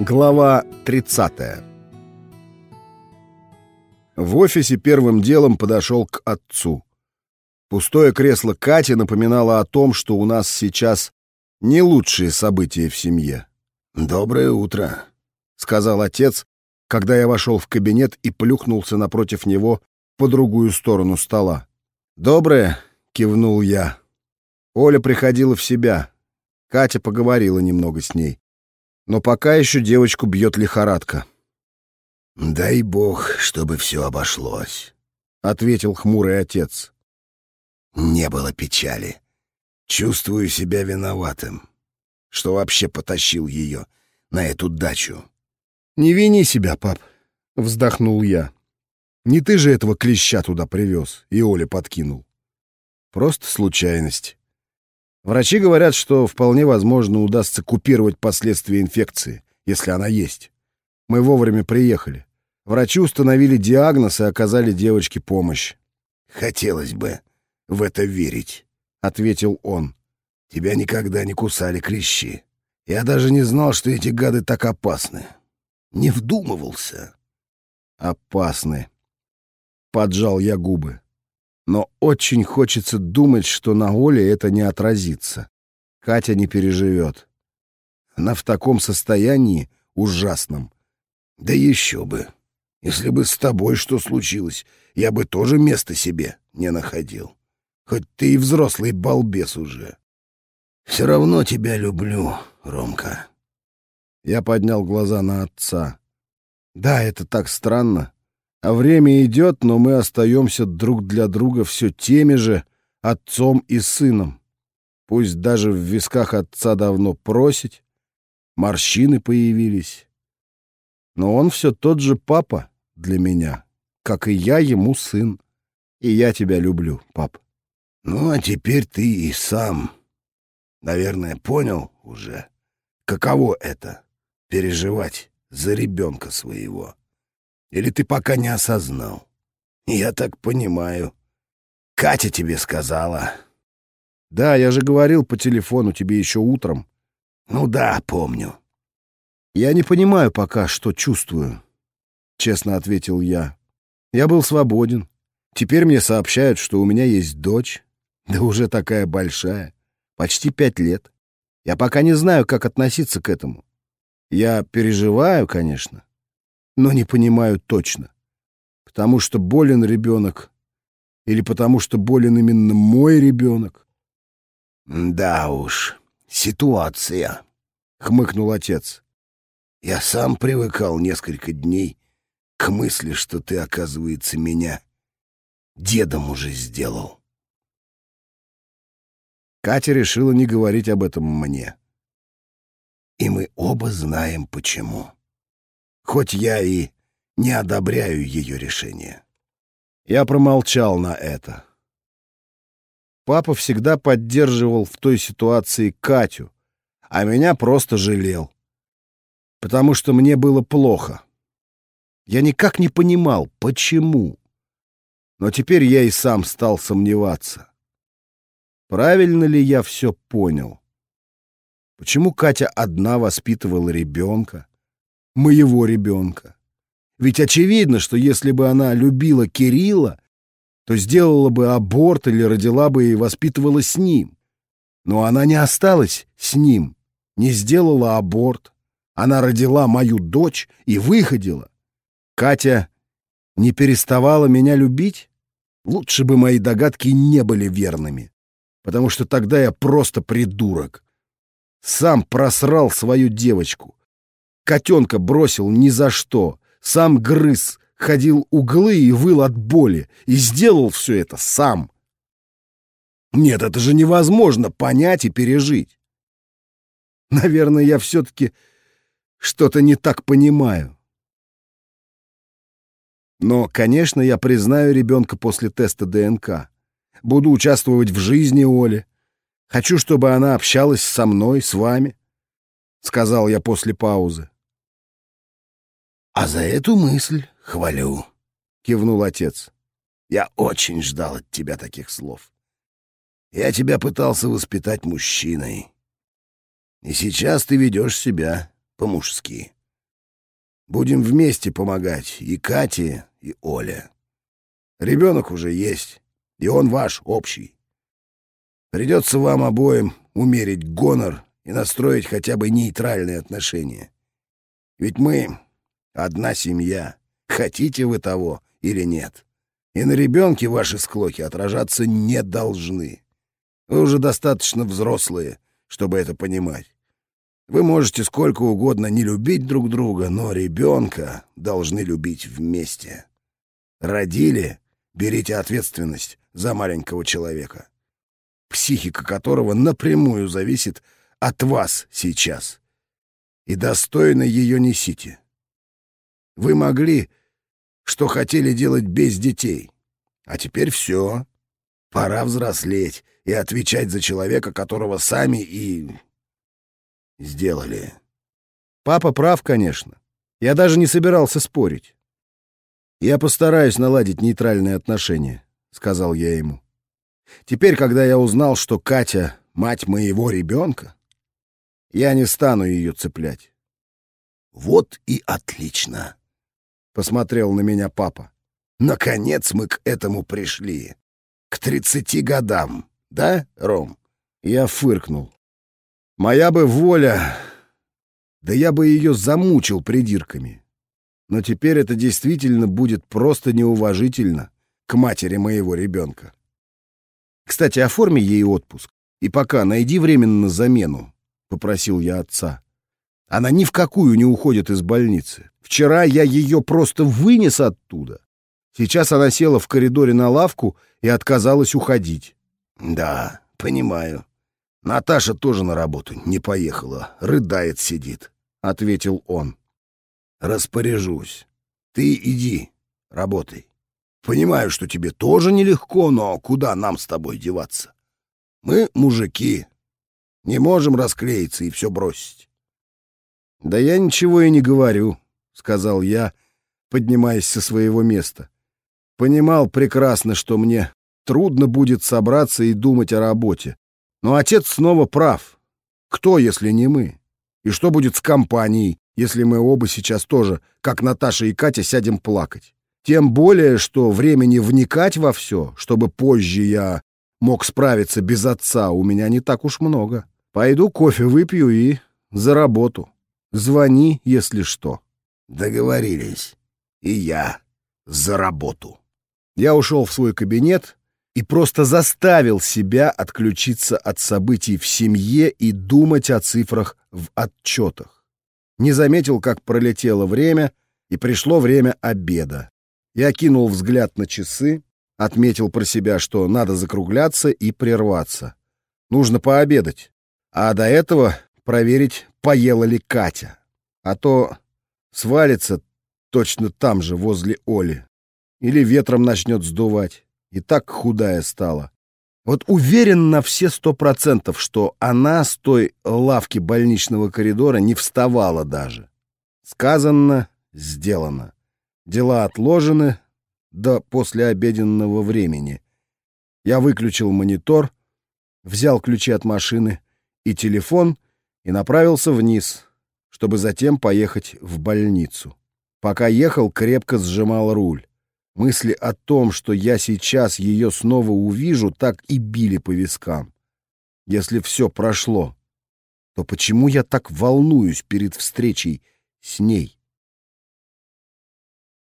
Глава 30 В офисе первым делом подошел к отцу. Пустое кресло Кати напоминало о том, что у нас сейчас не лучшие события в семье. «Доброе утро», — сказал отец, когда я вошел в кабинет и плюхнулся напротив него по другую сторону стола. «Доброе», — кивнул я. Оля приходила в себя. Катя поговорила немного с ней. Но пока еще девочку бьет лихорадка. «Дай бог, чтобы все обошлось», — ответил хмурый отец. «Не было печали. Чувствую себя виноватым, что вообще потащил ее на эту дачу». «Не вини себя, пап», — вздохнул я. «Не ты же этого клеща туда привез и Оле подкинул. Просто случайность». Врачи говорят, что вполне возможно удастся купировать последствия инфекции, если она есть. Мы вовремя приехали. Врачи установили диагноз и оказали девочке помощь. «Хотелось бы в это верить», — ответил он. «Тебя никогда не кусали клещи. Я даже не знал, что эти гады так опасны. Не вдумывался». «Опасны», — поджал я губы но очень хочется думать, что на Оле это не отразится. Катя не переживет. Она в таком состоянии ужасном. Да еще бы. Если бы с тобой что случилось, я бы тоже места себе не находил. Хоть ты и взрослый балбес уже. Все равно тебя люблю, Ромка. Я поднял глаза на отца. Да, это так странно. А время идет, но мы остаемся друг для друга все теми же отцом и сыном. Пусть даже в висках отца давно просить, морщины появились. Но он все тот же папа для меня, как и я ему сын. И я тебя люблю, пап. Ну, а теперь ты и сам, наверное, понял уже, каково это — переживать за ребенка своего. Или ты пока не осознал? Я так понимаю. Катя тебе сказала. Да, я же говорил по телефону тебе еще утром. Ну да, помню. Я не понимаю пока, что чувствую, честно ответил я. Я был свободен. Теперь мне сообщают, что у меня есть дочь. Да уже такая большая. Почти пять лет. Я пока не знаю, как относиться к этому. Я переживаю, конечно но не понимаю точно. Потому что болен ребенок или потому что болен именно мой ребенок? Да уж, ситуация, хмыкнул отец. Я сам привыкал несколько дней к мысли, что ты, оказывается, меня дедом уже сделал. Катя решила не говорить об этом мне. И мы оба знаем, почему хоть я и не одобряю ее решение. Я промолчал на это. Папа всегда поддерживал в той ситуации Катю, а меня просто жалел. Потому что мне было плохо. Я никак не понимал, почему. Но теперь я и сам стал сомневаться. Правильно ли я все понял? Почему Катя одна воспитывала ребенка? Моего ребенка. Ведь очевидно, что если бы она любила Кирилла, то сделала бы аборт или родила бы и воспитывала с ним. Но она не осталась с ним, не сделала аборт. Она родила мою дочь и выходила. Катя не переставала меня любить? Лучше бы мои догадки не были верными, потому что тогда я просто придурок. Сам просрал свою девочку. Котенка бросил ни за что. Сам грыз, ходил углы и выл от боли. И сделал все это сам. Нет, это же невозможно понять и пережить. Наверное, я все-таки что-то не так понимаю. Но, конечно, я признаю ребенка после теста ДНК. Буду участвовать в жизни Оли. Хочу, чтобы она общалась со мной, с вами, — сказал я после паузы. «А за эту мысль хвалю», — кивнул отец. «Я очень ждал от тебя таких слов. Я тебя пытался воспитать мужчиной. И сейчас ты ведешь себя по-мужски. Будем вместе помогать и Кате, и Оле. Ребенок уже есть, и он ваш, общий. Придется вам обоим умерить гонор и настроить хотя бы нейтральные отношения. Ведь мы одна семья, хотите вы того или нет. И на ребенке ваши склоки отражаться не должны. Вы уже достаточно взрослые, чтобы это понимать. Вы можете сколько угодно не любить друг друга, но ребенка должны любить вместе. Родили — берите ответственность за маленького человека, психика которого напрямую зависит от вас сейчас. И достойно ее несите. Вы могли, что хотели делать без детей. А теперь все. Пора взрослеть и отвечать за человека, которого сами и сделали. Папа прав, конечно. Я даже не собирался спорить. Я постараюсь наладить нейтральные отношения, сказал я ему. Теперь, когда я узнал, что Катя — мать моего ребенка, я не стану ее цеплять. Вот и отлично, посмотрел на меня папа. Наконец мы к этому пришли. К тридцати годам, да, Ром? Я фыркнул. Моя бы воля... Да я бы ее замучил придирками. Но теперь это действительно будет просто неуважительно к матери моего ребенка. Кстати, оформи ей отпуск. И пока найди временно замену, — попросил я отца. Она ни в какую не уходит из больницы. Вчера я ее просто вынес оттуда. Сейчас она села в коридоре на лавку и отказалась уходить. Да, понимаю. Наташа тоже на работу не поехала, рыдает сидит, — ответил он. Распоряжусь. Ты иди, работай. Понимаю, что тебе тоже нелегко, но куда нам с тобой деваться? Мы мужики, не можем расклеиться и все бросить. «Да я ничего и не говорю», — сказал я, поднимаясь со своего места. Понимал прекрасно, что мне трудно будет собраться и думать о работе. Но отец снова прав. Кто, если не мы? И что будет с компанией, если мы оба сейчас тоже, как Наташа и Катя, сядем плакать? Тем более, что времени вникать во все, чтобы позже я мог справиться без отца, у меня не так уж много. Пойду кофе выпью и за работу. Звони, если что. Договорились. И я за работу. Я ушел в свой кабинет и просто заставил себя отключиться от событий в семье и думать о цифрах в отчетах. Не заметил, как пролетело время, и пришло время обеда. Я кинул взгляд на часы, отметил про себя, что надо закругляться и прерваться. Нужно пообедать. А до этого проверить, поела ли Катя. А то свалится точно там же, возле Оли. Или ветром начнет сдувать и так худая стала. Вот уверен на все сто процентов, что она с той лавки больничного коридора не вставала даже. Сказано, сделано. Дела отложены до послеобеденного времени. Я выключил монитор, взял ключи от машины и телефон и направился вниз, чтобы затем поехать в больницу. Пока ехал, крепко сжимал руль. Мысли о том, что я сейчас ее снова увижу, так и били по вискам. Если все прошло, то почему я так волнуюсь перед встречей с ней?